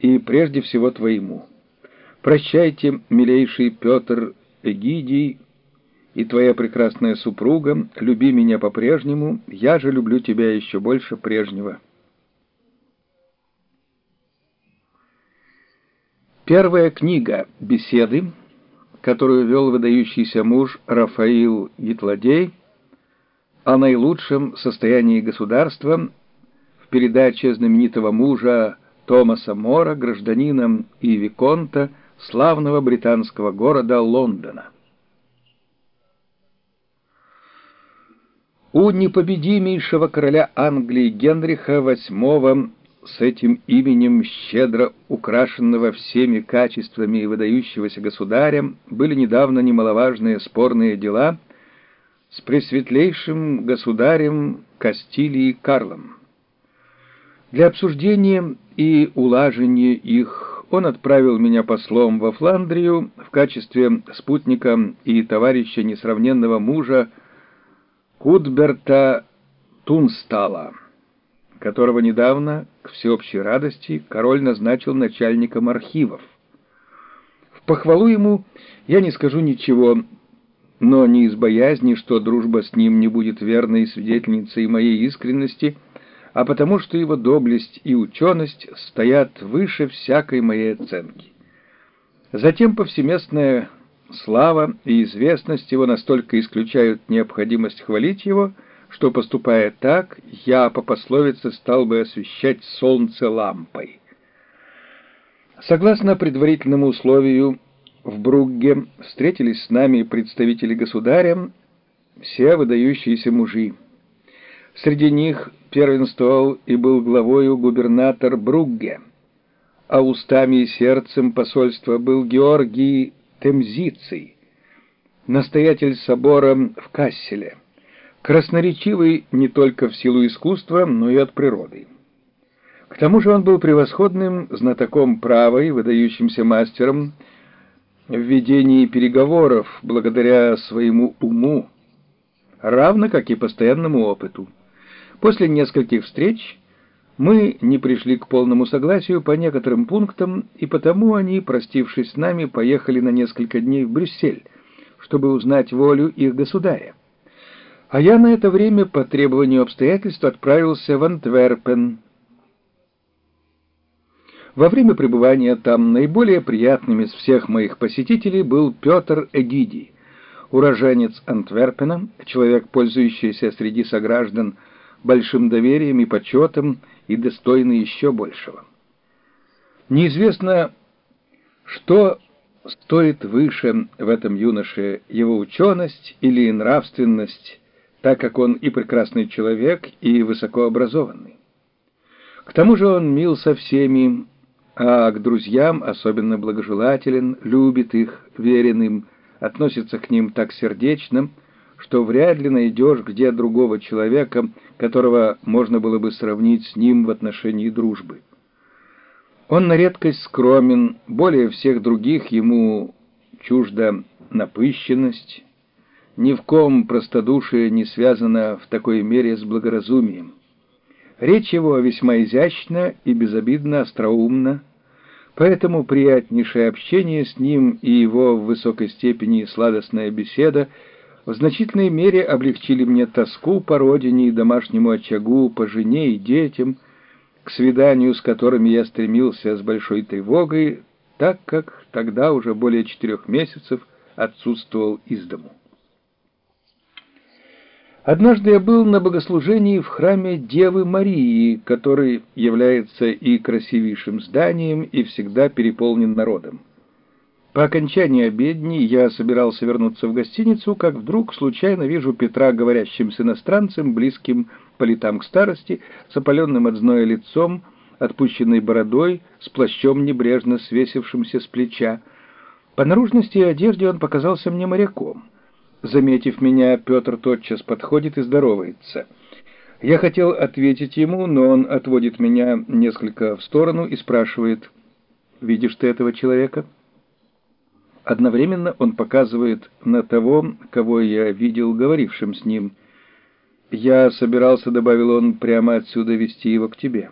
и прежде всего твоему. Прощайте, милейший Петр Эгидий, и твоя прекрасная супруга, люби меня по-прежнему, я же люблю тебя еще больше прежнего». Первая книга «Беседы», которую вел выдающийся муж Рафаил Гитладей, о наилучшем состоянии государства в передаче знаменитого мужа Томаса Мора, гражданина и виконта славного британского города Лондона. У непобедимейшего короля Англии Генриха VIII с этим именем, щедро украшенного всеми качествами и выдающегося государя, были недавно немаловажные спорные дела с пресветлейшим государем Кастилии Карлом. Для обсуждения и улажения их он отправил меня послом во Фландрию в качестве спутника и товарища несравненного мужа Кудберта Тунстала которого недавно, к всеобщей радости, король назначил начальником архивов. В похвалу ему я не скажу ничего, но не из боязни, что дружба с ним не будет верной свидетельницей моей искренности, а потому что его доблесть и ученость стоят выше всякой моей оценки. Затем повсеместная слава и известность его настолько исключают необходимость хвалить его — что, поступая так, я по пословице стал бы освещать солнце лампой. Согласно предварительному условию, в Бругге встретились с нами представители государя, все выдающиеся мужи. Среди них первенствовал и был главою губернатор Бругге, а устами и сердцем посольства был Георгий Темзиций, настоятель собора в Касселе красноречивый не только в силу искусства, но и от природы. К тому же он был превосходным знатоком права и выдающимся мастером в ведении переговоров благодаря своему уму, равно как и постоянному опыту. После нескольких встреч мы не пришли к полному согласию по некоторым пунктам, и потому они, простившись с нами, поехали на несколько дней в Брюссель, чтобы узнать волю их государя. А я на это время по требованию обстоятельств отправился в Антверпен. Во время пребывания там наиболее приятным из всех моих посетителей был Петр Эгидий, уроженец Антверпена, человек, пользующийся среди сограждан большим доверием и почетом и достойный еще большего. Неизвестно, что стоит выше в этом юноше его ученость или нравственность, так как он и прекрасный человек, и высокообразованный. К тому же он мил со всеми, а к друзьям особенно благожелателен, любит их, верен им, относится к ним так сердечно, что вряд ли найдешь где другого человека, которого можно было бы сравнить с ним в отношении дружбы. Он на редкость скромен, более всех других ему чужда напыщенность, ни в ком простодушие не связано в такой мере с благоразумием. Речь его весьма изящна и безобидно остроумна, поэтому приятнейшее общение с ним и его в высокой степени сладостная беседа в значительной мере облегчили мне тоску по родине и домашнему очагу, по жене и детям, к свиданию с которыми я стремился с большой тревогой, так как тогда уже более четырех месяцев отсутствовал из дому. Однажды я был на богослужении в храме Девы Марии, который является и красивейшим зданием, и всегда переполнен народом. По окончании обедни я собирался вернуться в гостиницу, как вдруг случайно вижу Петра говорящим с иностранцем, близким по летам к старости, с опаленным от зноя лицом, отпущенной бородой, с плащом небрежно свесившимся с плеча. По наружности и одежде он показался мне моряком. Заметив меня, Петр тотчас подходит и здоровается. Я хотел ответить ему, но он отводит меня несколько в сторону и спрашивает, «Видишь ты этого человека?» Одновременно он показывает на того, кого я видел говорившим с ним. «Я собирался, — добавил он, — прямо отсюда вести его к тебе».